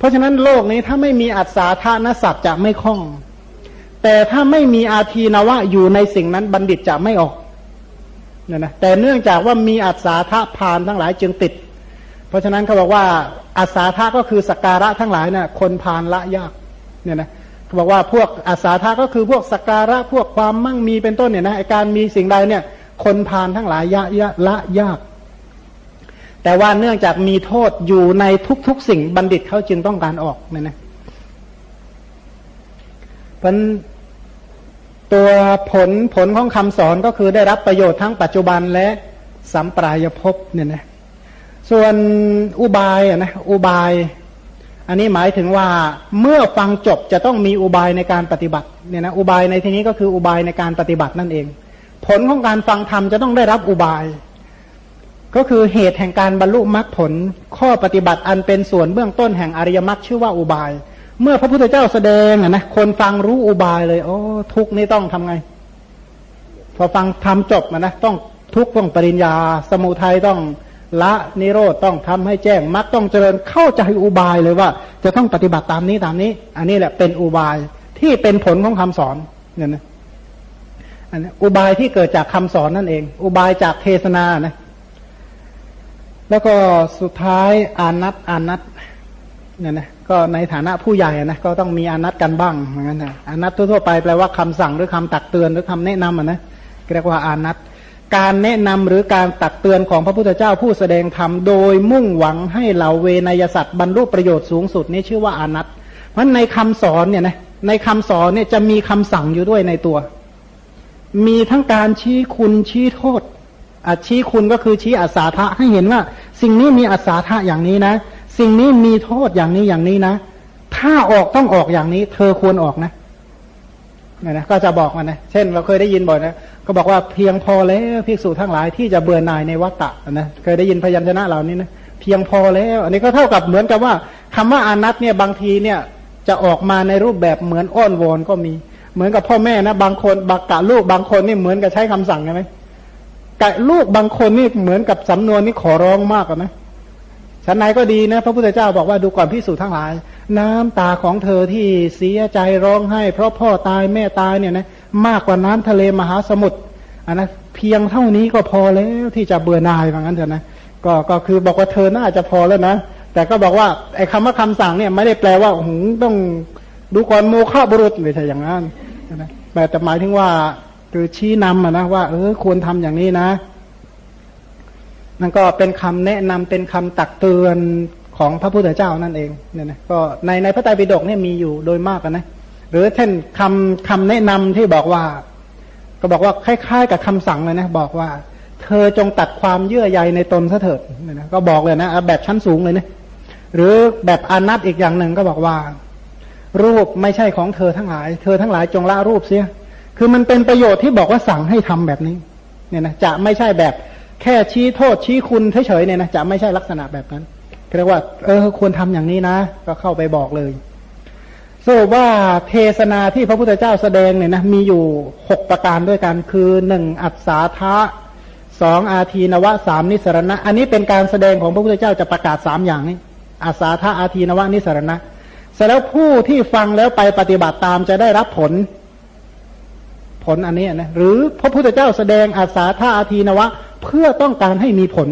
เพราะฉะนั้นโลกนี้ถ้าไม่มีอัศาธานสัตว์จะไม่คล่อง แต่ถ้าไม่มีอาทีนวะอยู่ในสิ่งนั้นบัณฑิตจะไม่ออกเนี่ยนะแต่เนื่องจากว่ามีอัศาธาพานทั้งหลายจึงติด เพราะฉะนั้นเขาบอกว่าอัศาธาก็คือสการะทั้งหลายเนะ่ยคนพานละยากเนี่ยนะเขาบอกว่าพวกอัศาธาก็คือพวกสการะพวกความมั่งมีเป็นต้นเนี่ยนะการมีสิ่งใดเนี่ย คนพานทั้งหลายยะยะละยาก แต่ว่าเนื่องจากมีโทษอยู่ในทุกๆสิ่งบัณฑิตเขาจึงต้องการออกเนี่ยนะเพราะตัวผลผลของคำสอนก็คือได้รับประโยชน์ทั้งปัจจุบันและสัมปรายภพเนี่ยนะส่วนอุบายอะนะอุบาย อันนี้หมายถึงว่าเมื่อฟังจบจะต้องมีอุบายในการปฏิบัติเนี่ยนะอุบายในที่นี้ก็คืออุบายในการปฏิบัตินั่นเอง ผลของการฟังธรรมจะต้องได้รับอุบาย ก็คือเหตุแห่งการบรรลุมรรคผล ข้อปฏิบัติอันเป็นส่วนเบื้องต้นแห่งอริยมรรคชื่อว่าอุบาย เมื่อพระพุทธเจ้าแสดงนะคนฟังรู้อุบายเลย โอ้ทุกนี่ต้องทำไง พอฟังทำจบนะต้องทุกต้องปริญญา สมุทัยต้องละนิโรธต้องทำให้แจ้งมรรคต้องเจริญเข้าใจอุบายเลยว่า จะต้องปฏิบัติตามนี้ตามนี้ อันนี้แหละเป็นอุบายที่เป็นผลของคำสอนเนี่ยนะอันนี้อุบายที่เกิดจากคำสอนนั่นเอง อุบายจากเทศนานะ แล้วก็สุดท้ายอานัตอานัตเนี่ยนะก็ในฐานะผู้ใหญ่นะก็ต้องมีอานัตกันบ้างเหมือนกันนะอานัตทั่วๆไปแปลว่าคำสั่งหรือคำตักเตือนหรือคำแนะนำอะนะเรียกว่าอานัตการแนะนำหรือการตักเตือนของพระพุทธเจ้าผู้แสดงธรรมโดยมุ่งหวังให้เหล่าเวนยสัตว์บรรลุประโยชน์สูงสุดนี่ชื่อว่าอานัตเพราะในคำสอนเนี่ยนะในคำสอนเนี่ยจะมีคำสั่งอยู่ด้วยในตัว มีทั้งการชี้คุณชี้โทษ อชี้คุณก็คือชี้อาสาทะให้เห็นว่า สิ่งนี้มีอาสาทะอย่างนี้นะ สิ่งนี้มีโทษอย่างนี้อย่างนี้นะ ถ้าออกต้องออกอย่างนี้ เธอควรออกนะนะนะก็จะบอกมันนะ เช่น เราเคยได้ยินบ่อยนะ ก็บอกว่าเพียงพอแล้วภิกษุทั้งหลายที่จะเบื่อหน่ายในวัฏฏะนะ เคยได้ยินพยัญชนะเหล่านี้นะ เพียงพอแล้ว อันนี้ก็เท่ากับเหมือนกับว่าคำว่าอานัตเนี่ยบางทีเนี่ยจะออกมาในรูปแบบเหมือนอ้อนวอนก็มี เหมือนกับพ่อแม่นะ บางคนบักกะลูกบางคนนี่เหมือนกับใช้คำสั่งใช่ไหม กับลูกบางคนนี่เหมือนกับสำนวนนี่ขอร้องมากนะฉันไหนก็ดีนะ พระพุทธเจ้าบอกว่าดูก่อนพิสูจทั้งหลาย น้ำตาของเธอที่เสียใจร้องไห้ เพราะพ่อตายแม่ตายเนี่ยนะมากกว่าน้ำทะเลมหาสมุทรอันนะเพียงเท่านี้ก็พอแล้วที่จะเบื่อหน่ายว่างั้นเถอะนะก็ก็คือบอกว่าเธอน่าจะพอแล้วนะแต่ก็บอกว่าไอ้คำว่าคำสั่งเนี่ยไม่ได้แปลว่าหูต้องดูก่อนโมฆะบุรุษไม่ใช่อย่างนั้นนะแต่หมายถึงว่า คือชี้นำนะว่า เออควรทำอย่างนี้นะนั่นก็เป็นคำแนะนำเป็นคำตักเตือนของพระพุทธเจ้านั่นเองเนี่ยนะก็ในในพระไตรปิฎกเนี่ยมีอยู่โดยมากนะหรือเช่นคำคำแนะนำที่บอกว่า ก็บอกว่าคล้ายๆ กับคำสั่งเลยนะบอกว่า เธอจงตัดความเยื่อใยในตนซะเถิดเนี่ยนะก็บอกเลยนะแบบชั้นสูงเลยนะหรือแบบอนัตอีกอย่างหนึ่งก็บอกว่า รูปไม่ใช่ของเธอทั้งหลาย เธอทั้งหลายจงละรูปเสีย คือมันเป็นประโยชน์ที่บอกว่าสั่งให้ทำแบบนี้เนี่ยนะจะไม่ใช่แบบแค่ชี้โทษชี้คุณเฉยๆเนี่ยนะจะไม่ใช่ลักษณะแบบนั้นเรียกว่า เออควรทำอย่างนี้นะ ก็เข้าไปบอกเลยสรุปว่าเทศนาที่พระพุทธเจ้าแสดงเนี่ยนะมีอยู่หกประการด้วยกันคือหนึ่งอัศาธาสองอาทีนวะสามนิสรณะ อันนี้เป็นการแสดงของพระพุทธเจ้าจะประกาศสามอย่างนี้อาสาธาอาทีนวะนิสรณะเสร็จแล้วผู้ที่ฟังแล้วไปปฏิบัติตามจะได้รับผล ผลอันนี้นะหรือพระพุทธเจ้าแสดงอาสาท่าอาทีนวะ เพื่อต้องการให้มีผล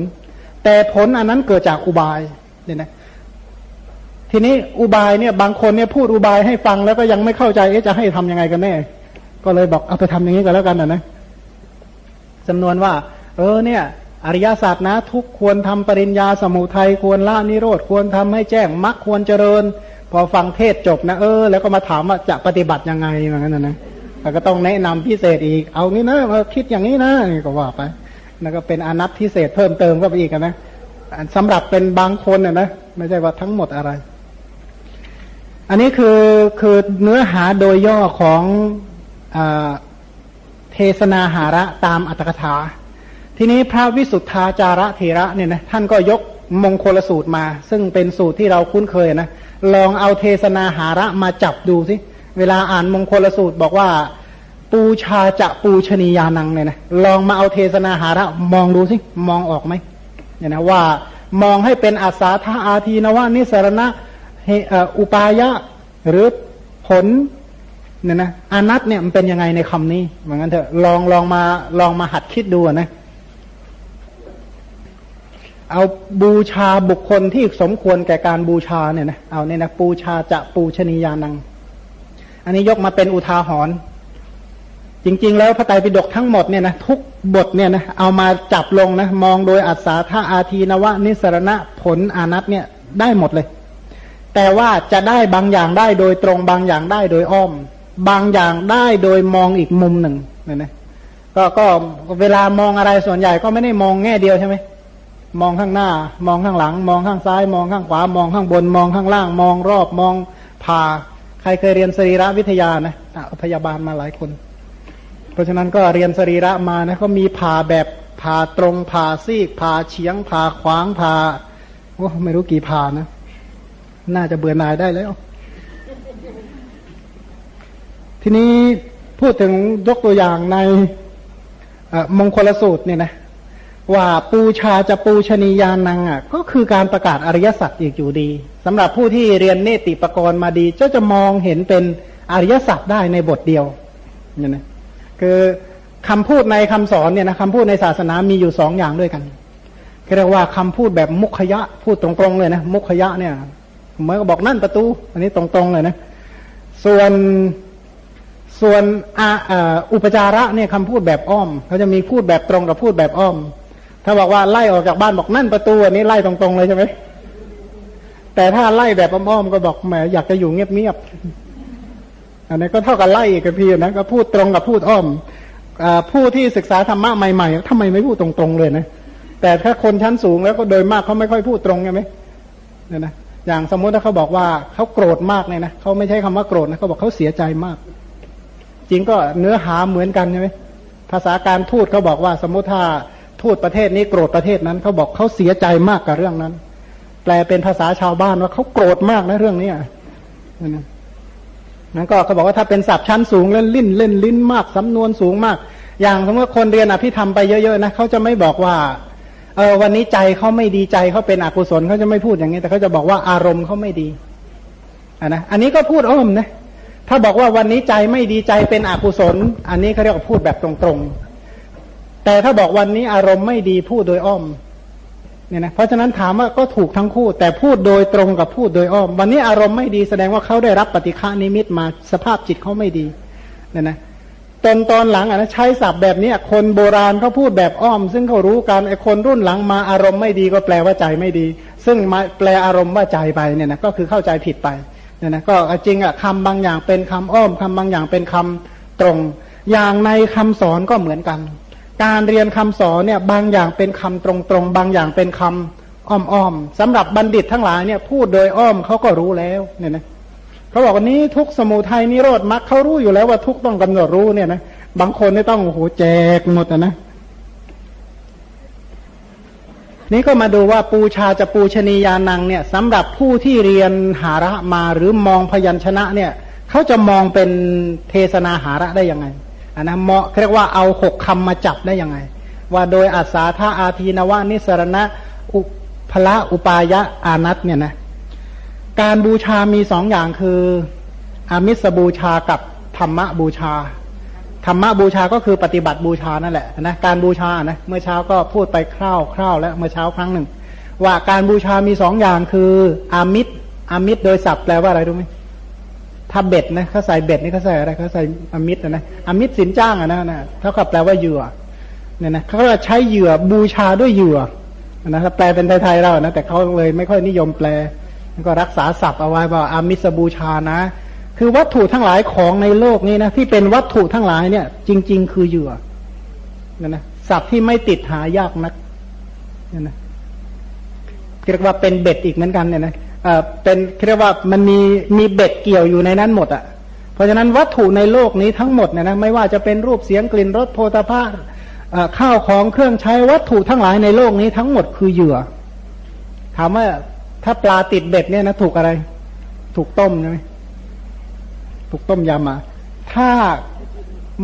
แต่ผลอันนั้นเกิดจากอุบายเนี่ยนะทีนี้อุบายเนี่ยบางคนเนี่ยพูดอุบายให้ฟังแล้วก็ยังไม่เข้าใจจะให้ทํำยังไงกันแน่ ก็เลยบอกเอาไปทำอย่างนี้กันแล้วกันนะนะจำนวนว่า เออเนี่ย อริยศาสตร์นะ ทุกควรทำปริญญาสมุทัยควรละนิโรธควรทำให้แจ้งมรรคควรเจริญ พอฟังเทศจบนะเออ แล้วก็มาถามว่าจะปฏิบัติยังไงเหมือนกันนะนะ ก็ต้องแนะนำพิเศษอีก เอางี้นะมาคิดอย่างนี้นะนี่ก็ว่าไปนั่นก็เป็นอนัตพิเศษเพิ่มเติมก็ไปอีกนะสำหรับเป็นบางคนน่ยนะไม่ใช่ว่าทั้งหมดอะไร อันนี้คือคือเนื้อหาโดยย่อของอเทศนาหาระตามอัตถกถา ทีนี้พระวิสุทธาจาระเทระเนี่ยนะท่านก็ยกมงคลสูตรมา ซึ่งเป็นสูตรที่เราคุ้นเคยนะลองเอาเทศนาหาระมาจับดูสิ เวลาอ่านมงคลสูตรบอกว่า ปูชาจะปูชนียานังเนี่ยนะลองมาเอาเทศนาหาระมองดูสิมองออกไหมเนี่ยนะว่ามองให้เป็นอาสาธาอาทีนวานิสรณะอุปายะหรือผลเนี่ยนะอนัตเนี่ยมันเป็นยังไงในคำนี้เหมือนกันเถอะลองลองมาลองมาหัดคิดดูนะเอาบูชาบุคคลที่สมควรแก่การบูชาเนี่ยนะเอาเนี่ยนะบูชาจะปูชนียานัง อันนี้ยกมาเป็นอุทาหรณ์จริง ๆ แล้วพระไตรปิฎกทั้งหมดเนี่ยนะทุกบทเนี่ยนะเอามาจับลงนะมองโดยอัศาธาอาทีนวะ นิสรณะผลอานัตเนี่ยได้หมดเลย แต่ว่าจะได้บางอย่างได้โดยตรงบางอย่างได้โดยอ้อม บางอย่างได้โดยมองอีกมุมหนึ่งเนี่ยนะก็ก็เวลามองอะไรส่วนใหญ่ก็ไม่ได้มองแง่เดียวใช่ไหมมองข้างหน้า มองข้างหลัง มองข้างซ้าย มองข้างขวามองข้างบน มองข้างล่าง มองรอบมองผ่า ใครเคยเรียนสรีระวิทยานะอพยาบาลมาหลายคน เพราะฉะนั้นก็เรียนสรีระมานะก็มีผ่าแบบผ่าตรงผ่าซีกผ่าเฉียงผ่าขวางผ่าโอ้ไม่รู้กี่ผ่านะ น่าจะเบื่อหน่ายได้แล้ว ทีนี้พูดถึงยกตัวอย่างในมงคลสูตรเนี่ยนะ ว่าปูชาจะปูชนียานังอะ ก็คือการประกาศอริยสัจอีกอยู่ดีสำหรับผู้ที่เรียนเนติปกรณ์มาดีก็จะมองเห็นเป็นอริยสัจได้ในบทเดียวเนี่ยนะคือคำพูดในคำสอนเนี่ยนะคำพูดในศาสนามีอยู่สองอย่างด้วยกันเรียกว่าคำพูดแบบมุขยะพูดตรงๆเลยนะมุขยะเนี่ยเหมือนกับบอกนั่นประตู อันนี้ตรงๆเลยนะ ส่วนส่วนอุปจาระเนี่ยคำพูดแบบอ้อมเขาจะมีพูดแบบตรงกับพูดแบบอ้อม ถ้าบอกว่าไล่ออกจากบ้านบอกนั่นประตูอันนี้ไล่ตรงๆเลยใช่ไหมแต่ถ้าไล่แบบอ้อมๆก็บอกแหมอยากจะอยู่เงียบๆอันนี้ก็เท่ากับไล่อีกทีนะก็พูดตรงกับพูดอ้อมอผู้ที่ศึกษาธรรมะใหม่ๆทำไมไม่พูดตรงๆเลยนะแต่ถ้าคนชั้นสูงแล้วก็โดยมากเขาไม่ค่อยพูดตรงใช่ไหมเนี่ยนะอย่างสมมติถ้าเขาบอกว่าเขาโกรธมากเลยนะเขาไม่ใช้คำว่าโกรธนะเขาบอกเขาเสียใจมาก จริงก็เนื้อหาเหมือนกันใช่ไหมภาษาการทูตเขาบอกว่าสมมติถ้า ทูตประเทศนี้โกรธประเทศนั้นเขาบอกเขาเสียใจมากกับเรื่องนั้น แปลเป็นภาษาชาวบ้านว่าเขาโกรธมากนะเรื่องนี้นั่นนั้นก็เขาบอกว่าถ้าเป็นศัพท์ชั้นสูงเล่นลิ้นเล่นลิ้นมากสำนวนสูงมาก อย่างสมมติคนเรียนอภิธรรมไปเยอะๆนะเขาจะไม่บอกว่าเออวันนี้ใจเขาไม่ดีใจเขาเป็นอกุศลเขาจะไม่พูดอย่างนี้ แต่เขาจะบอกว่าอารมณ์เขาไม่ดีอ่านะอันนี้ก็พูดอ้อมนะถ้าบอกว่าวันนี้ใจไม่ดีใจเป็นอกุศล อันนี้เขาเรียกว่าพูดแบบตรงๆ แต่ถ้าบอกวันนี้อารมณ์ไม่ดีพูดโดยอ้อมเนี่ยนะเพราะฉะนั้นถามว่าก็ถูกทั้งคู่ แต่พูดโดยตรงกับพูดโดยอ้อม วันนี้อารมณ์ไม่ดีแสดงว่าเขาได้รับปฏิฆานิมิตมาสภาพจิตเขาไม่ดีเนี่ยนะตอนตอนหลังอะนะใช้ศัพท์แบบนี้คนโบราณเขาพูดแบบอ้อม ซึ่งเขารู้กันไอคนรุ่นหลังมาอารมณ์ไม่ดีก็แปลว่าใจไม่ดี ซึ่งมาแปลอารมณ์ว่าใจไปเนี่ยนะก็คือเข้าใจผิดไปเนี่ยนะก็จริงอะคำบางอย่างเป็นคำอ้อมคำบางอย่างเป็นคำตรง อย่างในคำสอนก็เหมือนกัน การเรียนคำสอนเนี่ยบางอย่างเป็นคำตรงๆ บางอย่างเป็นคำอ้อมๆสำหรับบัณฑิตทั้งหลายเนี่ยพูดโดยอ้อมเขาก็รู้แล้วเนี่ยนะเขาบอกว่านี้ทุกสมุทัยนิโรธมรรคเขารู้อยู่แล้วว่าทุกต้องกำหนดรู้เนี่ยนะบางคนไม่ต้องโอ้โหแจกหมดนะนี่ก็มาดูว่าปูชาจะปูชนียานังเนี่ยสำหรับผู้ที่เรียนหาระมาหรือมองพยัญชนะเนี่ยเขาจะมองเป็นเทศนาหาระได้ยังไง อันนะเหมาะเรียกว่าเอาหกคำมาจับได้ยังไง ว่าโดยอาสาธาอาทีนวานิสรณะอุพละอุปายะอานัตเนี่ยนะการบูชามีสองอย่างคืออามิสบูชากับธรรมบูชา ธรรมบูชาก็คือปฏิบัติบูชานั่นแหละนะการบูชานะเมื่อเช้าก็พูดไปคร่าวคร่าวแล้วเมื่อเช้าครั้งหนึ่ง ว่าการบูชามีสองอย่างคืออามิตอามิตโดยศัพท์แปลว่าอะไรรู้ไหม ถ้าเบ็ดนะเขาใส่เบ็ดนี่เขาใส่อะไรเขาใส่อมิตรนะอมิตรสินจ้างอะนะนะเท่ากับแปลว่าเหยื่อเนี่ยนะเขาก็ใช้เหยื่อบูชาด้วยเหยื่อนะครับแปลเป็นไทยๆเรานะแต่เขาเลยไม่ค่อยนิยมแปลก็รักษาศัพท์เอาไว้ว่าอามิสบูชานะ คือวัตถุทั้งหลายของในโลกนี้นะที่เป็นวัตถุทั้งหลายเนี่ย จริง ๆ คือเหยื่อเนี่ยนะศัพท์ที่ไม่ติดหายากนักเนี่ยนะเรียกว่าเป็นเบ็ดอีกเหมือนกันเนี่ยนะ เป็นเรียกว่ามันมีมีเบ็ดเกี่ยวอยู่ในนั้นหมดอะ เพราะฉะนั้นวัตถุในโลกนี้ทั้งหมดเนี่ยนะไม่ว่าจะเป็นรูปเสียงกลิ่นรสโพธาภาข้าวของเครื่องใช้วัตถุทั้งหลายในโลกนี้ทั้งหมดคือเหยื่อ ถามว่าถ้าปลาติดเบ็ดเนี่ยนะถูกอะไร ถูกต้มใช่ไหมถูกต้มยำมาถ้า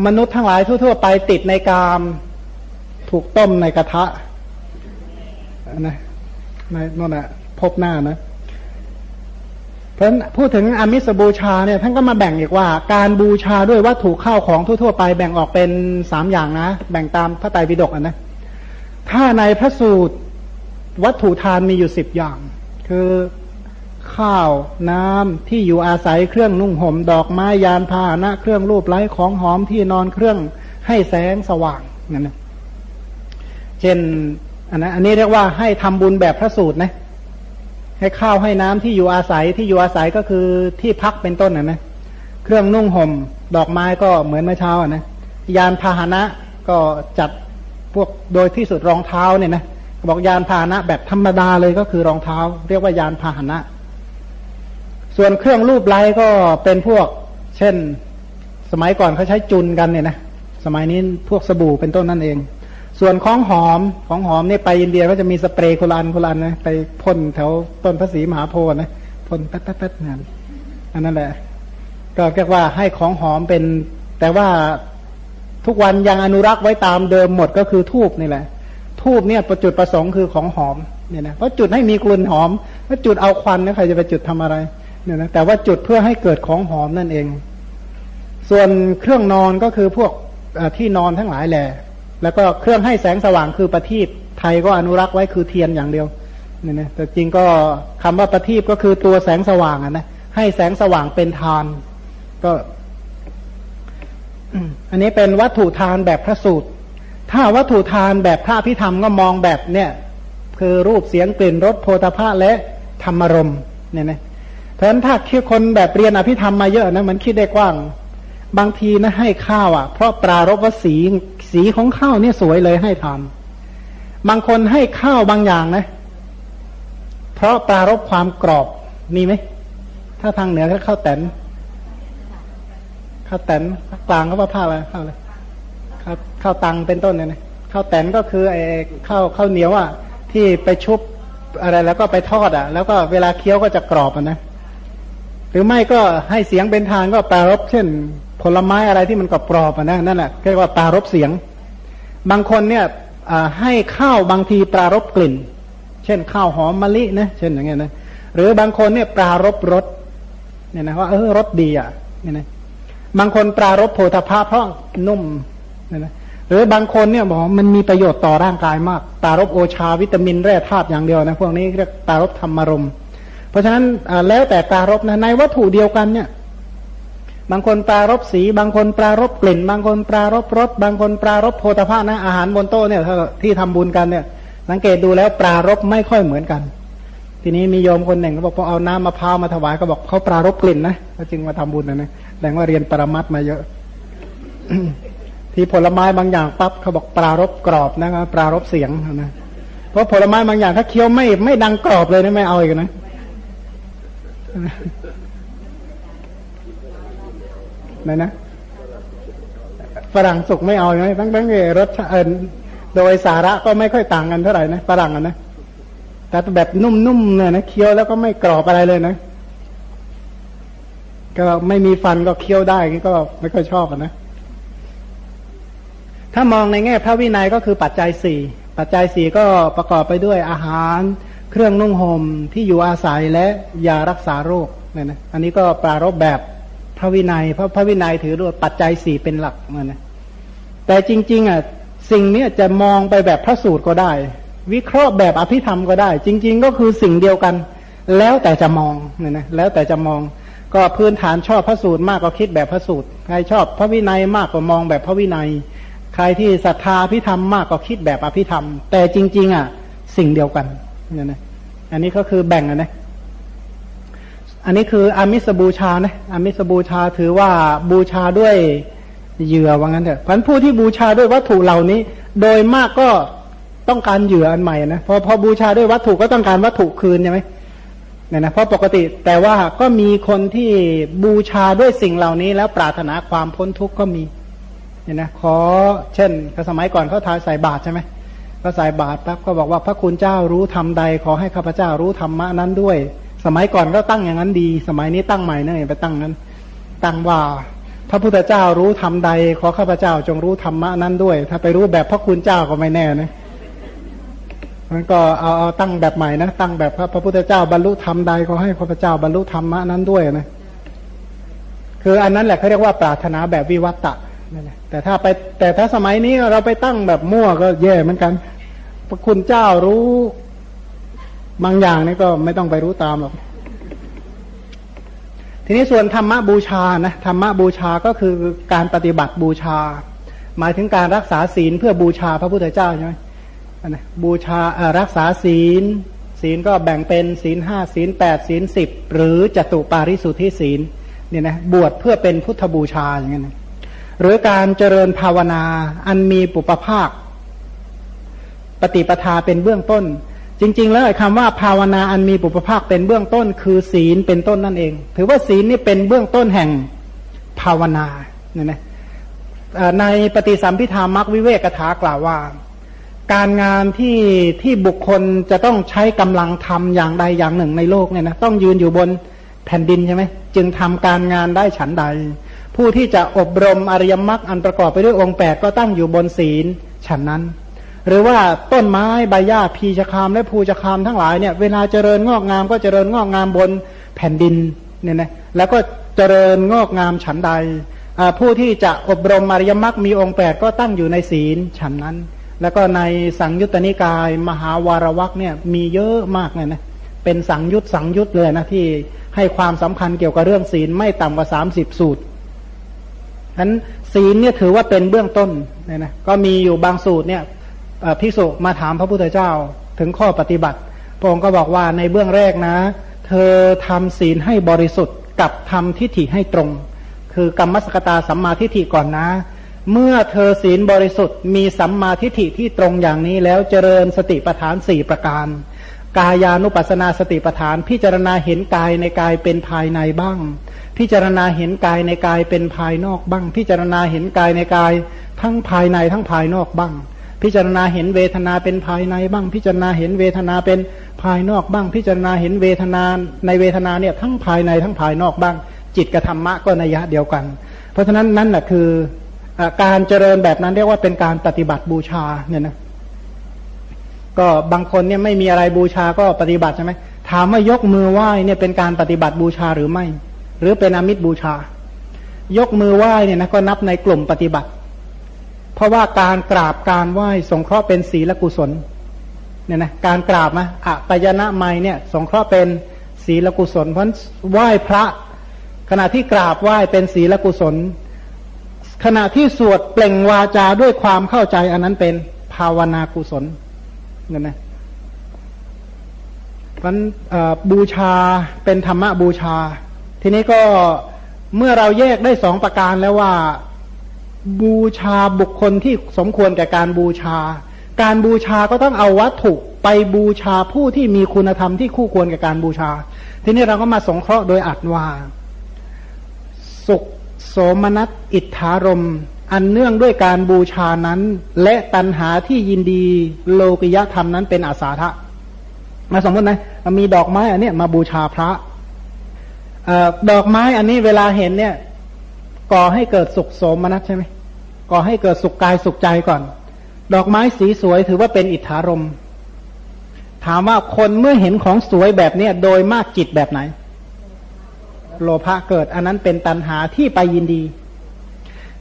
มนุษย์ทั้งหลายทั่ว ๆ ไปติดในกาม ถูกต้มในกระทะนะในนั่นแหะพบหน้านะ เพราะพูดถึงอมิสบูชาเนี่ยท่านก็มาแบ่งอีกว่า การบูชาด้วยวัตถุข้าวของทั่วๆไปแบ่งออกเป็นสามอย่างนะ แบ่งตามพระไตรปิฎกนะถ้าในพระสูตรวัตถุทานมีอยู่สิบอย่าง คือข้าวน้ำที่อยู่อาศัยเครื่องนุ่งห่มดอกไม้ยานพาหนะ เครื่องรูปไล้ของหอมที่นอนเครื่องให้แสงสว่างนั่นนะเช่นอันนั้นอันนี้เรียกว่าให้ทำบุญแบบพระสูตรนะ ให้ข้าวให้น้ำที่อยู่อาศัยที่อยู่อาศัยก็คือที่พักเป็นต้นนะนะเครื่องนุ่งห่ม ดอกไม้ก็เหมือนเมื่อเช้าอะนะยานพาหนะก็จัดพวกโดยที่สุดรองเท้าเนี่ยนะบอกยานพาหนะแบบธรรมดาเลยก็คือรองเท้า เรียกว่ายานพาหนะ ส่วนเครื่องรูปไล้ก็เป็นพวก เช่น สมัยก่อนเขาใช้จุนกันเนี่ยนะสมัยนี้พวกสบู่เป็นต้นนั่นเอง ส่วนของหอมของหอมนี่ไปอินเดียก็จะมีสเปรย์โคลันโคลันนะไปพ่นแถวต้นพระศรีมหาโพธิ์นะพ่นแป๊ดแป๊ดนั่นอันนั้นแหละ ก็เรียกว่าให้ของหอมเป็น แต่ว่าทุกวันยังอนุรักษ์ไว้ตามเดิมหมดก็คือทูบนี่แหละ ทูบเนี่ยประจุดประสงค์คือของหอมเนี่ยนะเพราะจุดให้มีกลิ่นหอมถ้าจุดเอาควันนะใครจะไปจุดทำอะไรเนี่ยนะแต่ว่าจุดเพื่อให้เกิดของหอมนั่นเอง ส่วนเครื่องนอนก็คือพวกที่นอนทั้งหลายแหละ แล้วก็เครื่องให้แสงสว่างคือประทีปไทยก็อนุรักษ์ไว้คือเทียนอย่างเดียวนี่นะแต่จริงก็คำว่าประทีปก็คือตัวแสงสว่างนะให้แสงสว่างเป็นทาน ก็ อันนี้เป็นวัตถุทานแบบพระสูตร ถ้าวัตถุทานแบบพระพิธรรมก็มองแบบเนี่ย คือรูปเสียงกลิ่นรสโพธาภะและธรรมรมเนี่ยนะเพราะฉะนั้นถ้าคิดคนแบบเรียนอภิธรรมมาเยอะนะมันคิดได้กว้าง บางทีนะให้ข้าวอะ เพราะปรารบว่าสี สีของข้าวเนี่ยสวยเลยให้ทานบางคนให้ข้าวบางอย่างนะ เพราะปรารบความกรอบมีไหม ถ้าทางเหนือก็ข้าวแตนข้าวแตนกลางก็ว่าผ้าอะไรข้าวอะไรข้าวข้าวตังเป็นต้นเนี่ยนะข้าวแตนก็คือไอ้ข้าวข้าวเหนียวอะ ที่ไปชุบอะไรแล้วก็ไปทอดอะ แล้วก็เวลาเคี้ยวก็จะกรอบอะนะหรือไม่ก็ให้เสียงเป็นทางก็ปรารบเช่น ผลไม้อะไรที่มันกรอบๆนะนั่นแหละเรียกว่าปรารบเสียง บางคนเนี่ยให้ข้าวบางทีปรารบกลิ่น เช่นข้าวหอมมะลินะเช่นอย่างเงี้ยนะหรือบางคนเนี่ยปรารบรสเนี่ยนะว่าเออรสดีอะเนี่ยนะบางคนปรารบโพธาภาเพราะนุ่มเนี่ยนะหรือบางคนเนี่ยบอกมันมีประโยชน์ต่อร่างกายมาก ปรารบโอชาวิตามินแร่ธาตุอย่างเดียวนะพวกนี้เรียกปรารบธรรมารมเพราะฉะนั้นแล้วแต่ปรารบนะในวัตถุเดียวกันเนี่ย บางคนปรารบสี บางคนปรารบกลิ่น บางคนปรารบรส บางคนปรารบโพธาภานะ อาหารบนโต๊ะเนี่ยที่ทำบุญกันเนี่ย สังเกตดูแล้วปรารบไม่ค่อยเหมือนกัน ทีนี้มีโยมคนหนึ่งเขาบอกพอเอาน้ำมะพร้าวมาถวายเขาบอกเขาปรารบกลิ่นนะเขาจึงมาทำบุญนะนะแสดงว่าเรียนปรมัตมาเยอะ ที่ผลไม้บางอย่างปั๊บเขาบอกปรารบกรอบนะครับปรารบเสียงนะเพราะผลไม้บางอย่างถ้าเคี้ยวไม่ไม่ดังกรอบเลยนะไม่เอาอีกนะ นะนะฝรั่งสุกไม่เอาไหมตั้งตั้งรสเออโดยสาระก็ไม่ค่อยต่างกันเท่าไหร่นะฝรั่งนะแต่แบบนุ่มๆเนี่ยนะเคี้ยวแล้วก็ไม่กรอบอะไรเลยนะก็ไม่มีฟันก็เคี้ยวได้ก็ไม่ค่อยชอบนะ ถ้ามองในแง่พระวินัยก็คือปัจจัยสี่ปัจจัยสี่ก็ประกอบไปด้วยอาหาร เครื่องนุ่งห่มที่อยู่อาศัยและยารักษาโรคเนี่ยนะอันนี้ก็ปรารบแบบ ระวินัย เพราะพระวินัยถือด้วยปัจจัยสี่เป็นหลักมันนะแต่จริง ๆอะสิ่งนี้จะมองไปแบบพระสูตรก็ได้ วิเคราะห์แบบอภิธรรมก็ได้ จริง ๆ ก็คือสิ่งเดียวกัน แล้วแต่จะมองเนี่ยนะแล้วแต่จะมองก็พื้นฐานชอบพระสูตรมากก็คิดแบบพระสูตรใครชอบพระวินัยมากก็มองแบบพระวินัย ใครที่ศรัทธาอภิธรรมมากก็คิดแบบอภิธรรม แต่จริง ๆ อะ สิ่งเดียวกันเนี่ยนะอันนี้ก็คือแบ่งนะ อันนี้คืออามิสบูชานะอามิสบูชาถือว่าบูชาด้วยเหยื่อว่างั้นเถอะพันผู้ที่บูชาด้วยวัตถุเหล่านี้ โดยมากก็ต้องการเหยื่ออันใหม่นะพอพอบูชาด้วยวัตถุก็ต้องการวัตถุคืนใช่ไหมเนี่ยนะเพราะปกติแต่ว่าก็มีคนที่บูชาด้วยสิ่งเหล่านี้ แล้วปรารถนาความพ้นทุกข์ก็มีเนี่ยนะขอเช่นสมัยก่อนเขาทาใส่บาตรใช่ไหมก็ใส่บาตรปั๊บก็บอกว่าพระคุณเจ้ารู้ธรรมใด ขอให้ข้าพเจ้ารู้ธรรมะนั้นด้วย สมัยก่อนก็ตั้งอย่างนั้นดี สมัยนี้ตั้งใหม่เนี่ยไปตั้งนั้น ตั้งว่า พระพุทธเจ้ารู้ทำใด ขอข้าพเจ้าจงรู้ธรรมะนั้นด้วย ถ้าไปรู้แบบพระคุณเจ้าก็ไม่แน่นะมันก็เอาเอาตั้งแบบใหม่นะตั้งแบบพระพระพุทธเจ้าบรรลุธรรมใดก็ให้พระพุทธเจ้าบรรลุธรรมะนั้นด้วยนะคืออันนั้นแหละเขาเรียกว่าปรารถนาแบบวิวัตตะนั่นแหละแต่ถ้าไปแต่ถ้าสมัยนี้เราไปตั้งแบบมั่วก็แย่เหมือนกัน พระคุณเจ้ารู้ บางอย่างนี่ก็ไม่ต้องไปรู้ตามหรอก ทีนี้ส่วนธรรมะบูชานะธรรมะบูชาก็คือการปฏิบัติบูชา หมายถึงการรักษาศีลเพื่อบูชาพระพุทธเจ้าใช่ไหมนะบูชารักษาศีล ศีลก็แบ่งเป็นศีลห้าศีลแปดศีลสิบหรือจตุปาริสุทธิศีลเนี่ยนะบวชเพื่อเป็นพุทธบูชาอย่างเงี้ยนะหรือการเจริญภาวนาอันมีปุปภาค ปฏิปทาเป็นเบื้องต้น จริง ๆ แล้วคำว่าภาวนาอันมีปุปภาคเป็นเบื้องต้น คือศีลเป็นต้นนั่นเอง ถือว่าศีลนี่เป็นเบื้องต้นแห่งภาวนาเนี่ยนะในปฏิสัมพิธามักวิเวกถากล่าวว่า การงานที่ที่บุคคลจะต้องใช้กำลังทำอย่างใดอย่างหนึ่งในโลกเนี่ยนะต้องยืนอยู่บนแผ่นดินใช่ไหมจึงทำการงานได้ฉันใด ผู้ที่จะอบรมอริยมรรคอันประกอบไปด้วยองค์แปดก็ตั้งอยู่บนศีลฉันนั้น หรือว่าต้นไม้ใบหญ้าพีชคามและภูชคามทั้งหลายเนี่ยเวลาเจริญงอกงามก็เจริญงอกงามบนแผ่นดินเนี่ยนะแล้วก็เจริญงอกงามฉันใด ผู้ที่จะอบรมอริยมรรคมีองค์แปดก็ตั้งอยู่ในศีลฉันนั้น แล้วก็ในสังยุตตนิกาย มหาวารวักเนี่ยมีเยอะมากเลยนะเป็นสังยุตสังยุตเลยนะที่ให้ความสำคัญเกี่ยวกับเรื่องศีลไม่ต่ำกว่าสามสิบสูตรฉะนั้นศีลเนี่ยถือว่าเป็นเบื้องต้นเนี่ยนะก็มีอยู่บางสูตรเนี่ย พิสุมาถามพระพุทธเจ้าถึงข้อปฏิบัติ พระองค์ก็บอกว่าในเบื้องแรกนะ เธอทำศีลให้บริสุทธิ์กับทำทิฏฐิให้ตรง คือกรรมสกตาสัมมาทิฏฐิก่อนนะ เมื่อเธอศีลบริสุทธิ์มีสัมมาทิฏฐิที่ตรงอย่างนี้แล้วเจริญสติปัฏฐานสี่ประการ กายานุปัสนาสติปัฏฐานพิจารณาเห็นกายในกายเป็นภายในบ้าง พิจารณาเห็นกายในกายเป็นภายนอกบ้าง พิจารณาเห็นกายในกายทั้งภายในทั้งภายนอกบ้าง พิจารณาเห็นเวทนาเป็นภายในบ้าง พิจารณาเห็นเวทนาเป็นภายนอกบ้าง พิจารณาเห็นเวทนาในเวทนาเนี่ยทั้งภายในทั้งภายนอกบ้าง จิตกับธรรมะก็นัยยะเดียวกัน เพราะฉะนั้นนั่นแหละคือการเจริญแบบนั้นเรียกว่าเป็นการปฏิบัติบูชาเนี่ยนะก็บางคนเนี่ยไม่มีอะไรบูชาก็ปฏิบัติใช่ไหมถามว่ายกมือไหว้เนี่ยเป็นการปฏิบัติบูชาหรือไม่ หรือเป็นอมิตรบูชา ยกมือไหว้เนี่ยนะก็นับในกลุ่มปฏิบัติ เพราะว่าการกราบการไหว้สงเคราะห์เป็นศีลกุศลเนี่ยนะการกราบนะอะปยนะไม่เนี่ย สงเคราะห์เป็นศีลกุศล เพราะไหว้พระ ขณะที่กราบไหว้เป็นศีลกุศล ขณะที่สวดเปล่งวาจาด้วยความเข้าใจอันนั้นเป็นภาวนากุศลเนั่นนะมันบูชาเป็นธรรมะบูชา ทีนี้ก็เมื่อเราแยกได้สองประการแล้วว่า บูชาบุคคลที่สมควรแก่การบูชา การบูชาก็ต้องเอาวัตถุไปบูชาผู้ที่มีคุณธรรมที่คู่ควรแก่การบูชา ทีนี้เราก็มาสงเคราะห์โดยอัดว่า สุขโสมนัสอิทธารม อันเนื่องด้วยการบูชานั้น และตัณหาที่ยินดีโลกิยธรรมนั้นเป็นอาสาทะมาสมมตินะมีดอกไม้อันนี้มาบูชาพระดอกไม้อันนี้เวลาเห็นเนี่ย ก่อให้เกิดสุขโสมนัสใช่ไหมก่อให้เกิดสุขกายสุขใจก่อน ดอกไม้สีสวยถือว่าเป็นอิทธารมถามว่าคนเมื่อเห็นของสวยแบบเนี้ยโดยมากจิตแบบไหน โลภะเกิด อันนั้นเป็นตัณหาที่ไปยินดี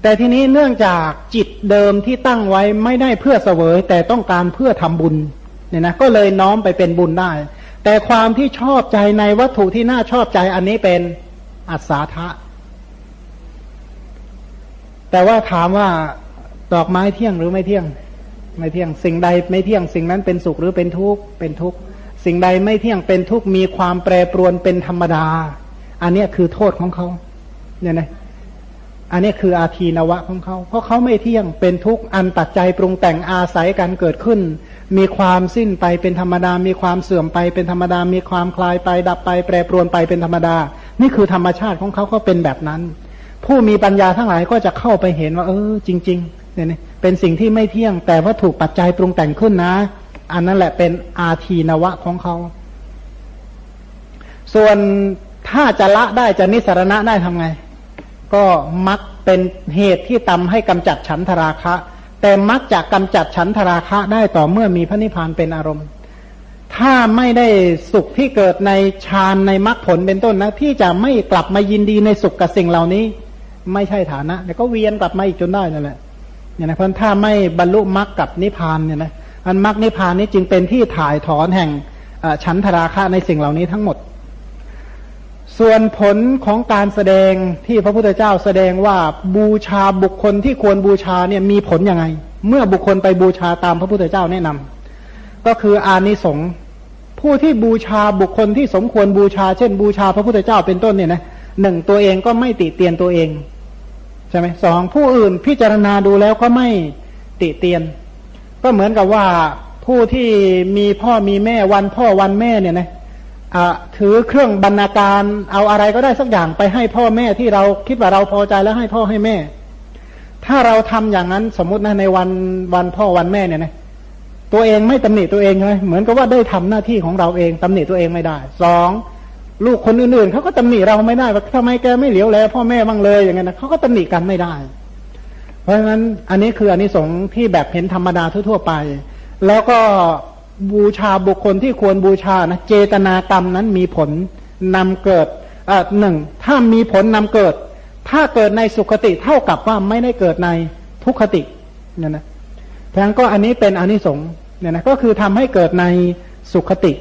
แต่ทีนี้เนื่องจากจิตเดิมที่ตั้งไว้ไม่ได้เพื่อเสวย แต่ต้องการเพื่อทำบุญเนี่ยนะก็เลยน้อมไปเป็นบุญได้ แต่ความที่ชอบใจในวัตถุที่น่าชอบใจอันนี้เป็นอัศาทะ แต่ว่าถามว่าดอกไม้เที่ยงหรือไม่เที่ยง ไม่เที่ยง สิ่งใดไม่เที่ยง สิ่งนั้นเป็นสุขหรือเป็นทุกข์ เป็นทุกข์ สิ่งใดไม่เที่ยงเป็นทุกข์ มีความแปรปรวนเป็นธรรมดา อันนี้คือโทษของเขา เนี่ยนะอันนี้คืออาทีนวะของเขา เพราะเขาไม่เที่ยง เป็นทุกข์ อันตัดใจปรุงแต่งอาศัยกันเกิดขึ้น มีความสิ้นไปเป็นธรรมดา มีความเสื่อมไปเป็นธรรมดา มีความคลายไปดับไป แปรปรวนไปเป็นธรรมดา นี่คือธรรมชาติของเขาเขาเป็นแบบนั้น ผู้มีปัญญาทั้งหลายก็จะเข้าไปเห็นว่า เออ จริง ๆ เนี่ยเป็นสิ่งที่ไม่เที่ยง แต่ว่าถูกปัจจัยปรุงแต่งขึ้นนะ อันนั้นแหละเป็นอาทีนวะของเขา ส่วนถ้าจะละได้จะนิสรณะได้ทำไง ก็มักเป็นเหตุที่ทำให้กำจัดฉันทราคะ แต่มักจะกำจัดฉันทราคะได้ต่อเมื่อมีพระนิพพานเป็นอารมณ์ถ้าไม่ได้สุขที่เกิดในฌานในมรรคผลเป็นต้นนะ ที่จะไม่กลับมายินดีในสุขกับสิ่งเหล่านี้ ไม่ใช่ฐานะแล้วก็เวียนกลับมาอีกจนได้นั่นแหละเนี่ยนะเพราะถ้าไม่บรรลุมรรคกับนิพพานเนี่ยนะอันมรรคนิพพานนี้จึงเป็นที่ถ่ายถอนแห่งชั้นธราคะในสิ่งเหล่านี้ทั้งหมด ส่วนผลของการแสดงที่พระพุทธเจ้าแสดงว่าบูชาบุคคลที่ควรบูชาเนี่ยมีผลยังไง เมื่อบุคคลไปบูชาตามพระพุทธเจ้าแนะนำก็คืออานิสงส์ผู้ที่บูชาบุคคลที่สมควรบูชา เช่นบูชาพระพุทธเจ้าเป็นต้นเนี่ยนะหนึ่งตัวเองก็ไม่ติเตียนตัวเอง ช่ไหมสองผู้อื่นพิจารณาดูแล้วก็ไม่ติเตียน ก็เหมือนกับว่าผู้ที่มีพ่อมีแม่วันพ่อวันแม่เนี่ยนะถือเครื่องบรรณาการเอาอะไรก็ได้สักอย่างไปให้พ่อแม่ที่เราคิดว่าเราพอใจแล้วให้พ่อให้แม่ ถ้าเราทำอย่างนั้นสมมุตินะในวันวันพ่อวันแม่เนี่ยนะตัวเองไม่ตำหนิตัวเองเลยเหมือนกับว่าได้ทำหน้าที่ของเราเองตำหนิตัวเองไม่ได้สอง ลูกคนอื่นๆเขาก็ตำหนิเราไม่ได้ว่าทำไมแกไม่เหลียวแลพ่อแม่บ้างเลยอย่างเงี้ยนะเขาก็ตำหนิกันไม่ได้ เพราะฉะนั้นอันนี้คืออันนี้สงที่แบบเห็นธรรมดาทั่วๆไป แล้วก็บูชาบุคคลที่ควรบูชานะเจตนากรรมนั้นมีผลนำเกิดอ่าหนึ่งถ้ามีผลนำเกิด ถ้าเกิดในสุขติเท่ากับว่าไม่ได้เกิดในทุกขติเนี่ยนะเพราะฉะนั้นก็อันนี้เป็นอันนี้สงเนี่ยนะก็คือทำให้เกิดในสุขติ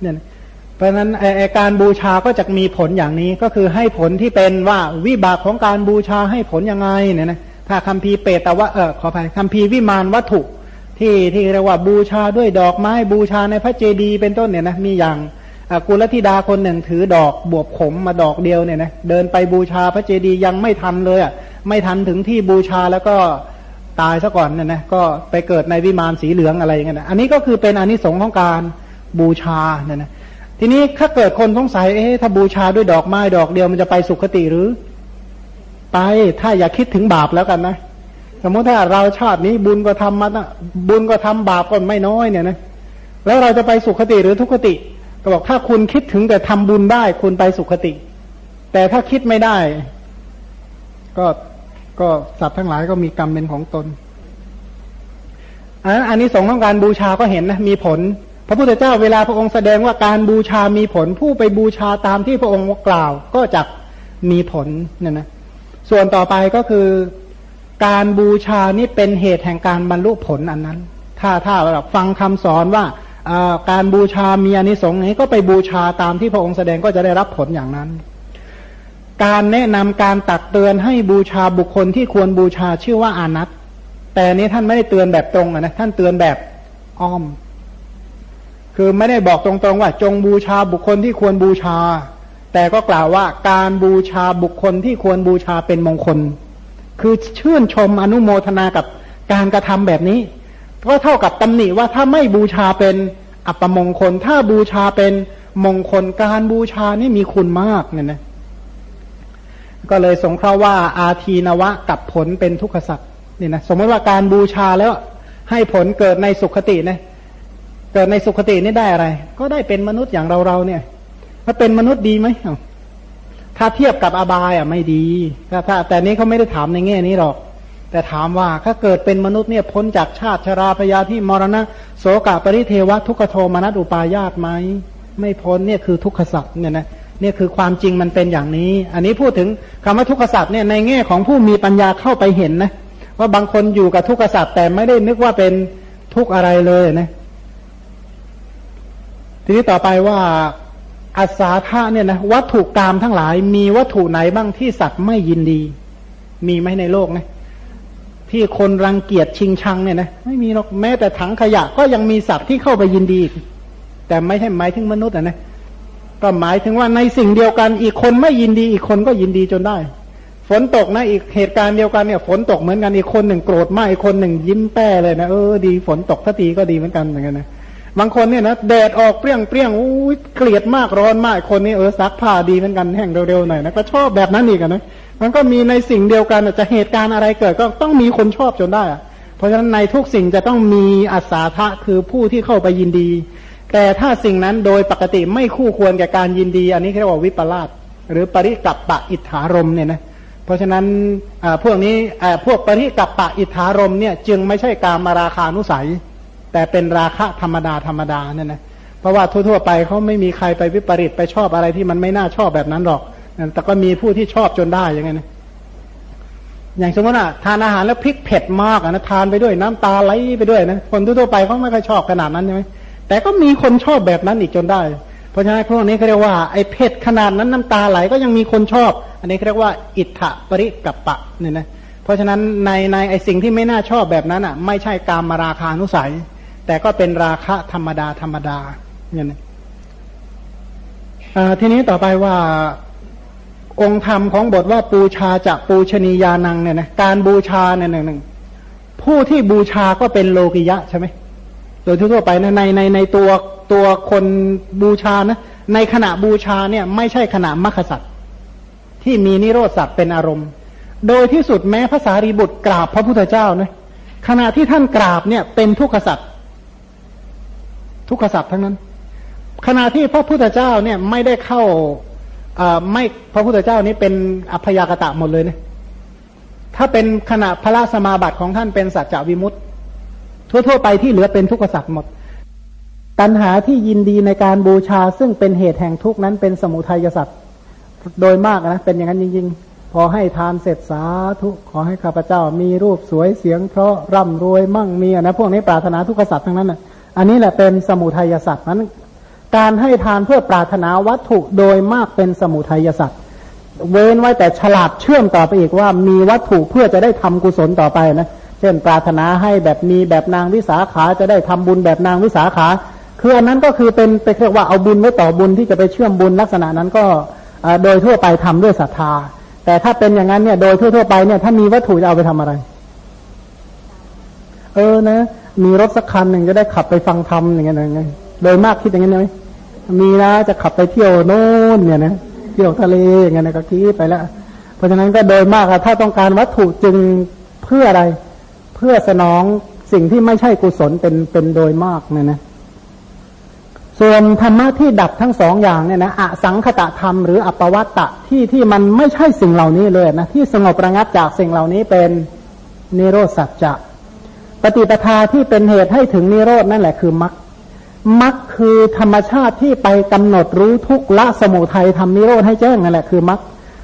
เนี่ย เพราะฉะนั้นการบูชาก็จะมีผลอย่างนี้ก็คือให้ผลที่เป็นว่าวิบากของการบูชาให้ผลยังไงเนี่ยนะถ้าคัมภีเปตแต่ว่าเออขออภัยคัมภีวิมานวัตถุที่ที่เรียกว่าบูชาด้วยดอกไม้บูชาในพระเจดีย์เป็นต้นเนี่ยนะมีอย่างกุลธิดาคนหนึ่งถือดอกบวบขมมาดอกเดียวเนี่ยนะเดินไปบูชาพระเจดีย์ยังไม่ทันเลยอะไม่ทันถึงที่บูชาแล้วก็ตายซะก่อนเนี่ยนะก็ไปเกิดในวิมานสีเหลืองอะไรอย่างเงี้ยนะอันนี้ก็คือเป็นอนิสงส์ของการบูชาเนี่ยนะ ทีนี้ถ้าเกิดคนสงสัยเอ๊ะถ้าบูชาด้วยดอกไม้ดอกเดียวมันจะไปสุคติหรือ ไปถ้าอย่าคิดถึงบาปแล้วกันนะสมมติถ้าเราชาตินี้บุญก็ทำมาบุญก็ทำบาปก็ไม่น้อยเนี่ยนะแล้วเราจะไปสุคติหรือทุคติ ก็บอกถ้าคุณคิดถึงแต่ทำบุญได้คุณไปสุคติ แต่ถ้าคิดไม่ได้ ก็ก็สัตว์ทั้งหลายก็มีกรรมเป็นของตนอันนี้สงของการบูชาก็เห็นนะมีผล พระพุทธเจ้าเวลาพระองค์แสดงว่าการบูชามีผล ผู้ไปบูชาตามที่พระองค์กล่าวก็จะมีผลเนี่ยนะ ส่วนต่อไปก็คือ การบูชานี่เป็นเหตุแห่งการบรรลุผลอันนั้น ถ้าถ้าเราฟังคำสอนว่าการบูชามีอนิสงส์นี้ก็ไปบูชาตามที่พระองค์แสดงก็จะได้รับผลอย่างนั้น การแนะนำการตักเตือนให้บูชาบุคคลที่ควรบูชาชื่อว่าอานัตแต่นี้ท่านไม่ได้เตือนแบบตรงนะท่านเตือนแบบอ้อม คือไม่ได้บอกตรงๆว่า จงบูชาบุคคลที่ควรบูชา แต่ก็กล่าวว่าการบูชาบุคคลที่ควรบูชาเป็นมงคล คือชื่นชมอนุโมทนากับการกระทำแบบนี้ ก็เท่ากับตำหนิว่าถ้าไม่บูชาเป็นอัปมงคล ถ้าบูชาเป็นมงคลการบูชานี่มีคุณมากเนี่ยนะก็เลยสงเคราะห์ว่าอาทีนวะกับผลเป็นทุกขสัตว์นี่ยนะสมมติว่าการบูชาแล้วให้ผลเกิดในสุขตินะ เกิดในสุขตินี่ได้อะไร ก็ได้เป็นมนุษย์อย่างเราเราเนี่ยถ้าเป็นมนุษย์ดีไหมถ้าเทียบกับอบายอะไม่ดีถ้าแต่นี้เขาไม่ได้ถามในแง่นี้หรอก แต่ถามว่าถ้าเกิดเป็นมนุษย์เนี่ยพ้นจากชาติชราพยาที่มรณะ โสกะปริเทวะทุกขโทมนัสอุปายาตไหมไม่พ้นเนี่ยคือทุกขสัตว์เนี่ยนะเนี่ยคือความจริงมันเป็นอย่างนี้ อันนี้พูดถึงคำว่าทุกขสัตว์เนี่ยในแง่ของผู้มีปัญญาเข้าไปเห็นนะว่าบางคนอยู่กับทุกขสัตว์แต่ไม่ได้นึกว่าเป็นทุกอะไรเลยนะ ทีนี้ต่อไปว่าอัศาธาเนี่ยนะวัตถุกรรมทั้งหลาย มีวัตถุไหนบ้างที่สัตว์ไม่ยินดี มีไหมในโลกนะที่คนรังเกียจชิงชังเนี่ยนะไม่มีหรอกแม้แต่ถังขยะก็ยังมีสัตว์ที่เข้าไปยินดี แต่ไม่ใช่หมายถึงมนุษย์นะก็หมายถึงว่าในสิ่งเดียวกันอีกคนไม่ยินดี อีกคนก็ยินดีจนได้ ฝนตกนะ อีกเหตุการณ์เดียวกันเนี่ยฝนตกเหมือนกันอีกคนหนึ่งโกรธมากอีกคนหนึ่งยิ้มแป้เลยนะเออดีฝนตกสักทีก็ดีเหมือนกันเหมือนกันนะ บางคนเนี่ยนะแดดออกเปรี้ยงเปรี้ยงอู้เกลียดมากร้อนมากคนนี้เออซักผ้าดีเหมือนกันแห้งเร็วๆหน่อยนะก็ชอบแบบนั้นอีกนะมันก็มีในสิ่งเดียวกันจะเหตุการณ์อะไรเกิดก็ต้องมีคนชอบจนได้ เพราะฉะนั้นในทุกสิ่งจะต้องมีอัศาทะคือผู้ที่เข้าไปยินดี แต่ถ้าสิ่งนั้นโดยปกติไม่คู่ควรแก่การยินดี อันนี้เรียกว่าวิปลาสหรือปริกับปะอิทธารมเนี่ยนะเพราะฉะนั้นพวกนี้พวกปริกับปะอิทธารมเนี่ยจึงไม่ใช่การมาราคานุสัย แต่เป็นราคะธรรมดาธรรมดาเนี่ยนะเพราะว่าทั่วๆไปเขาไม่มีใครไปวิปริตไปชอบอะไรที่มันไม่น่าชอบแบบนั้นหรอก แต่ก็มีผู้ที่ชอบจนได้อย่างไงนะอย่างสมมติว่าทานอาหารแล้วพริกเผ็ดมากนะทานไปด้วยน้ำตาไหลไปด้วยนะคนทั่วๆไปเขาไม่ค่อยชอบขนาดนั้นใช่ไหมแต่ก็มีคนชอบแบบนั้นอีกจนได้ เพราะฉะนั้นพวกนี้เขาเรียกว่าไอ้เผ็ดขนาดนั้นน้ำตาไหลก็ยังมีคนชอบ อันนี้เรียกว่า อิทธปริกับปะเนี่ยนะเพราะฉะนั้นในในไอ้สิ่งที่ไม่น่าชอบแบบนั้นอะ ไม่ใช่การมาราคานุสัย แต่ก็เป็นราคะธรรมดาธรรมดาเนี่ยนะทีนี้ต่อไปว่าองค์ธรรมของบทว่าปูชาจากปูชนียานังเนี่ยนะการบูชาเนี่ยหนึ่งหนึ่งผู้ที่บูชาก็เป็นโลกิยะใช่ไหมโดยทั่วไปนะในในในตัวตัวคนบูชานะในขณะบูชาเนี่ย ไม่ใช่ขณะมัคคสัตที่มีนิโรธสัตว์เป็นอารมณ์ โดยที่สุดแม้ภาษารีบุตรกราบพระพุทธเจ้านะขณะที่ท่านกราบเนี่ยเป็นทุกขสัตว์ ทุกขสัตว์ทั้งนั้น ขณะที่พระพุทธเจ้าเนี่ยไม่ได้เข้าไม่พระพุทธเจ้านี้เป็นอัพยากตะหมดเลยเนะถ้าเป็นขณะพระสมาบัติของท่านเป็นสัจจวิมุตต์ทั่วๆไปที่เหลือเป็นทุกขสัตว์หมด ตัณหาที่ยินดีในการบูชาซึ่งเป็นเหตุแห่งทุกนั้นเป็นสมุทัยสัตว์โดยมากนะเป็นอย่างนั้นจริง ๆ พอให้ทานเสร็จสาธุขอให้ข้าพเจ้ามีรูปสวยเสียงเพราะร่ำรวยมั่งมีนะพวกนี้ปรารถนาทุกขสัตว์ทั้งนั้นอะ อันนี้แหละเป็นสมุทัยสัตว์นั้น การให้ทานเพื่อปรารถนาวัตถุโดยมากเป็นสมุทัยสัตว์เว้นไว้แต่ฉลาดเชื่อมต่อไปอีกว่ามีวัตถุเพื่อจะได้ทำกุศลต่อไปนะ เช่น ปรารถนาให้แบบมีแบบนางวิสาขาจะได้ทำบุญแบบนางวิสาขา คืออันนั้นก็คือเป็นไปเรียกว่าเอาบุญไว้ต่อบุญที่จะไปเชื่อมบุญลักษณะนั้นก็โดยทั่วไปทำด้วยศรัทธา แต่ถ้าเป็นอย่างนั้นเนี่ยโดยทั่วๆไปเนี่ยถ้ามีวัตถุจะเอาไปทำอะไร เออนะมีรถสักคันหนึ่งจะได้ขับไปฟังธรรมอย่างเงี้ยไงโดยมากคิดอย่างนี้ไหมมีนะจะขับไปเที่ยวโน่นเนี่ยนะเที่ยวทะเลอย่างเงี้ยก็คิดไปแล้วเพราะฉะนั้นก็โดยมากอะถ้าต้องการวัตถุจึงเพื่ออะไร เพื่อสนองสิ่งที่ไม่ใช่กุศลเป็นเป็นโดยมากเนี่ยนะส่วนธรรมะที่ดับทั้งสองอย่างเนี่ยนะอสังคตะธรรมหรืออัปวัตตะที่ที่มันไม่ใช่สิ่งเหล่านี้เลยนะที่สงบระงับจากสิ่งเหล่านี้เป็นนิโรสัจจะ ปฏิปทาที่เป็นเหตุให้ถึงนิโรธนั่นแหละคือมรรคมักคือธรรมชาติที่ไปกำหนดรู้ทุกละสมุทัยทำนิโรธให้แจ้งนั่นแหละคือมัก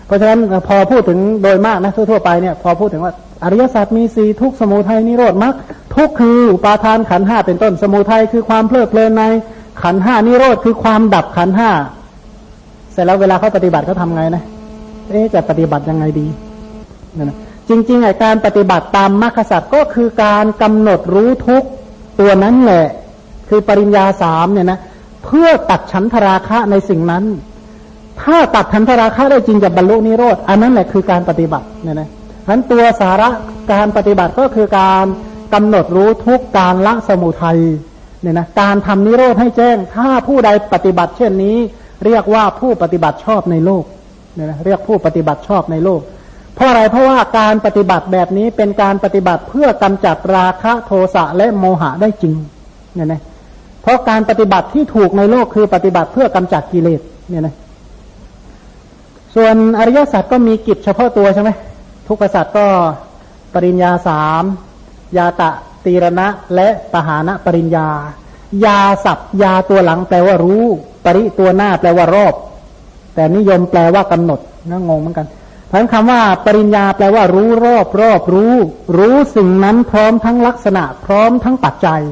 เพราะฉะนั้นพอพูดถึงโดยมากนะทั่วไปเนี่ยพอพูดถึงว่าอริยสัจมีสี่ทุกสมุทัยนิโรธมักทุกคืออุปาทานขันห้าเป็นต้นสมุทัยคือความเพลิดเพลินในขันห้านิโรธคือความดับขันห้าเสร็จแล้วเวลาเขาปฏิบัติเขาทาไงนะเอ๊จะปฏิบัติยังไงดีนะ จริงๆไอการปฏิบัติตามมรรคสัจก็คือการกำหนดรู้ทุกตัวนั้นแหละ คือปริญญาสามเนี่ยนะเพื่อตัดฉันทราคะในสิ่งนั้น ถ้าตัดฉันทราคะได้จริงจะบรรลุนิโรธอันนั้นแหละคือการปฏิบัติเนี่ยนะฉะนั้นตัวสาระการปฏิบัติก็คือการกำหนดรู้ทุกการละสมุทัยเนี่ยนะการทำนิโรธให้แจ้ง ถ้าผู้ใดปฏิบัติเช่นนี้ เรียกว่าผู้ปฏิบัติชอบในโลกเนี่ยนะเรียกผู้ปฏิบัติชอบในโลก เพราะอะไรเพราะว่าการปฏิบัติแบบนี้เป็นการปฏิบัติเพื่อกำจัดราคะโทสะและโมหะได้จริงเนี่ยนะเพราะการปฏิบัติที่ถูกในโลกคือปฏิบัติเพื่อกำจัดกิเลสเนี่ยนะส่วนอริยสัจก็มีกิจเฉพาะตัวใช่ไหมทุกขสัจก็ปริญญาสามยาตะตีรณะและปหานะปริญญา ยาสับยาตัวหลังแปลว่ารู้ ปริตัวหน้าแปลว่ารอบ แต่นิยมแปลว่ากำหนดนะงงเหมือนกัน พราะคำว่าปริญญาแปลว่ารู้รอบรอบรู้ รู้สิ่งนั้นพร้อมทั้งลักษณะ พร้อมทั้งปัจจัย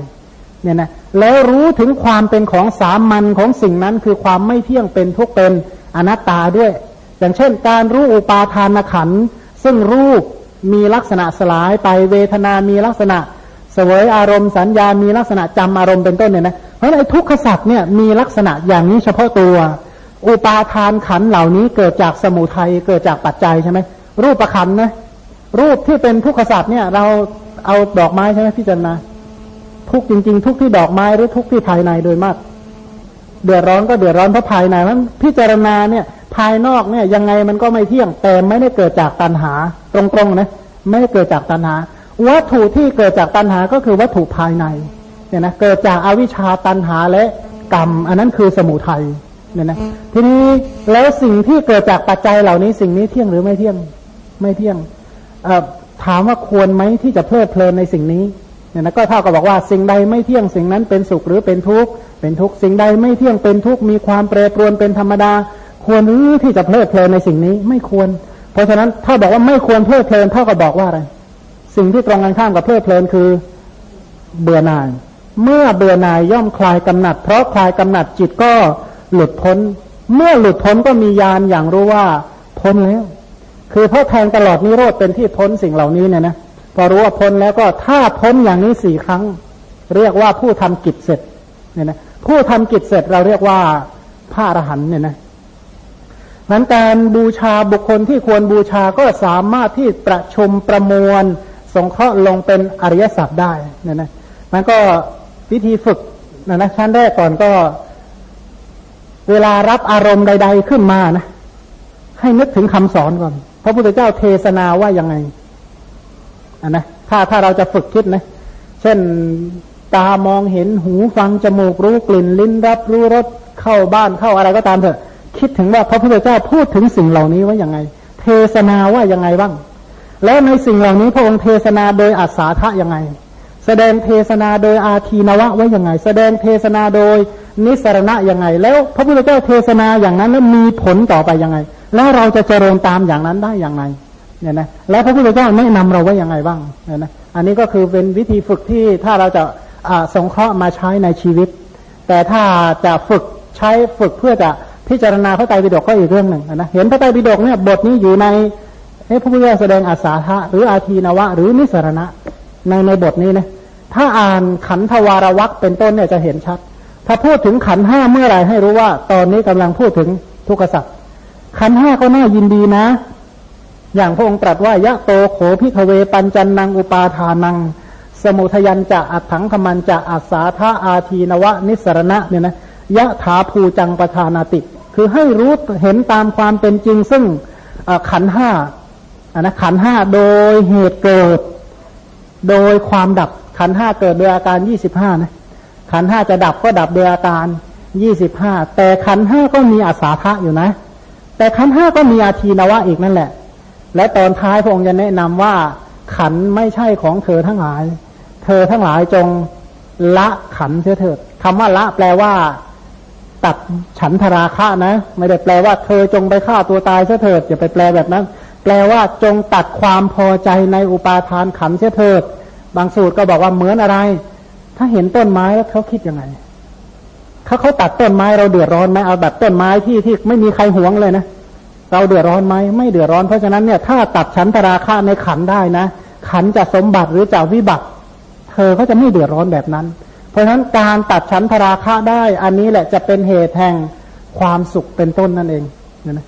เนี่ยนะแล้วรู้ถึงความเป็นของสามัญของสิ่งนั้นคือความไม่เที่ยงเป็นทุกเป็นอนัตตาด้วย อย่างเช่น การรู้อุปาทานขันซึ่งรูปมีลักษณะสลายไปเวทนามีลักษณะเสวยอารมณ์สัญญามีลักษณะจำอารมณ์เป็นต้นเนี่ยนะเพราะในทุกขสัตว์เนี่ยมีลักษณะอย่างนี้เฉพาะตัว อุปาทานขันเหล่านี้เกิดจากสมุทัยเกิดจากปัจจัยใช่ไหมรูปประคันนะรูปที่เป็นทุกขสัตว์เนี่ย เราเอาดอกไม้ใช่ไหมพี่จันนาทุกจริง ๆ ทุกที่ดอกไม้หรือทุกที่ภายในโดยมาก เดือดร้อนก็เดือดร้อนเพราะภายในมันพิจารณาเนี่ย ภายนอกเนี่ยยังไงมันก็ไม่เที่ยงแต่ไม่ได้เกิดจากตัณหา ตรงๆนะไม่ได้เกิดจากตัณหา วัตถุที่เกิดจากตัณหาก็คือวัตถุภายในเนี่ยนะเกิดจากอาวิชชาตัณหาและกรรม อันนั้นคือสมุทัย เนี่ยนะทีนี้แล้วสิ่งที่เกิดจากปัจจัยเหล่านี้สิ่งนี้เที่ยงหรือไม่เที่ยงไม่เที่ยงถามว่าควรไหมที่จะเพลิดเพลินในสิ่งนี้เนี่ยนะก็เท่ากับบอกว่าสิ่งใดไม่เที่ยงสิ่งนั้นเป็นสุขหรือเป็นทุกข์เป็นทุกข์สิ่งใดไม่เที่ยงเป็นทุกข์มีความแปรปรวนเป็นธรรมดา ควรหรือที่จะเพลิดเพลินในสิ่งนี้ไม่ควร เพราะฉะนั้นถ้าบอกว่าไม่ควรเพลิดเพลินเท่ากับบอกว่าอะไร สิ่งที่ตรงกันข้ามกับเพลิดเพลินคือเบื่อหน่าย เมื่อเบื่อหน่ายย่อมคลายกำหนัด เพราะคลายกำหนัดจิตก็ หลุดพ้น เมื่อหลุดพ้นก็มียานอย่างรู้ว่าพ้นแล้ว คือเพราะแทงตลอดนิโรธเป็นที่พ้นสิ่งเหล่านี้เนี่ยนะพอรู้ว่าพ้นแล้วก็ถ้าพ้นอย่างนี้สี่ครั้ง เรียกว่าผู้ทำกิจเสร็จเนี่ยนะผู้ทำกิจเสร็จเราเรียกว่าพระอรหันต์เนี่ยนะนั้นการบูชาบุคคลที่ควรบูชาก็สามารถที่ประชุมประมวล สงเคราะห์ลงเป็นอริยสัจได้เนี่ยนะมันก็วิธีฝึกนะนะชั้นแรกก่อนก็ เวลารับอารมณ์ใด ๆขึ้นมานะให้นึกถึงคำสอนก่อน พระพุทธเจ้าเทศนาว่ายังไงอันนะถ้าถ้าเราจะฝึกคิดนะ เช่นตามองเห็นหูฟังจมูกรู้กลิ่น ลิ้นรับรู้รสเข้าบ้านเข้าอะไรก็ตามเถอะ คิดถึงว่าพระพุทธเจ้าพูดถึงสิ่งเหล่านี้ว่าอย่างไง เทศนาว่ายังไงบ้าง แล้วในสิ่งเหล่านี้พระองค์เทศนาโดยอัศาทะยังไง แสดงเทศนาโดยอาทีนวะไว้ยังไง แสดงเทศนาโดย นิสรณะยังไง แล้วพระพุทธเจ้าเทศนาอย่างนั้นแล้วมีผลต่อไปยังไง แล้วเราจะเจริญตามอย่างนั้นได้อย่างไรเนี่ยนะแล้วพระพุทธเจ้าแนะนำเราไว้อยังไงบ้างเนี่ยนะอันนี้ก็คือเป็นวิธีฝึกที่ถ้าเราจะสงเคราะห์มาใช้ในชีวิต แต่ถ้าจะฝึกใช้ฝึกเพื่อจะพิจารณาพระไตรปิฎกก็อีกเรื่องหนึ่งนะเห็นพระไตรปิฎกเนี่ยบทนี้อยู่ในพระพุทธเจ้าแสดงอาสาทะหรืออาทีนวะ หรือนิสรณะในในบทนี้นะถ้าอ่านขันธวารวักเป็นต้นเนี่ยจะเห็นชัด ถ้าพูดถึงขันห้าเมื่อไรให้รู้ว่า ตอนนี้กำลังพูดถึงทุกขสัตว์ขันห้าก็น่ายินดีนะ อย่างพระองค์ตรัสว่ายะโตโขพิทเวปัญจันนังอุปาทานัง สมุทยันจะอัดถังขมันจะอัสาธาอาทีนวะนิสรณะเนี่ยนะยะถาภูจังประทานาติ คือให้รู้เห็นตามความเป็นจริงซึ่งขันห้าอันนะขันห้าโดยเหตุเกิด โดยความดับขันห้าเกิดโดยอาการยี่สิบห้านะ ขันห้าจะดับก็ดับโดยอาการยี่สิบห้าแต่ขันห้าก็มีอาสาทะอยู่นะ แต่ขันห้าก็มีอาทีนวะอีกนั่นแหละ และตอนท้ายพระองค์จะแนะนำว่าขันไม่ใช่ของเธอทั้งหลาย เธอทั้งหลายจงละขันเสียเถิดคำว่าละแปลว่าตัดฉันทราคะนะ ไม่ได้แปลว่าเธอจงไปฆ่าตัวตายเสียเถิดอย่าไปแปลแบบนั้น แปลว่าจงตัดความพอใจในอุปาทานขันเสียเถิด บางสูตรก็บอกว่าเหมือนอะไร ถ้าเห็นต้นไม้แล้วเขาคิดยังไงเขาเขาตัดต้นไม้เราเดือดร้อนไหมเอาแบบต้นไม้ที่ที่ไม่มีใครหวงเลยนะเราเดือดร้อนไหมไม่เดือดร้อนเพราะฉะนั้นเนี่ยถ้าตัดฉันทราคาในขันได้นะ ขันจะสมบัติหรือจะวิบัติ เธอก็จะไม่เดือดร้อนแบบนั้น เพราะฉะนั้นการตัดฉันทราคาได้ อันนี้แหละจะเป็นเหตุแห่งความสุขเป็นต้นนั่นเองนะ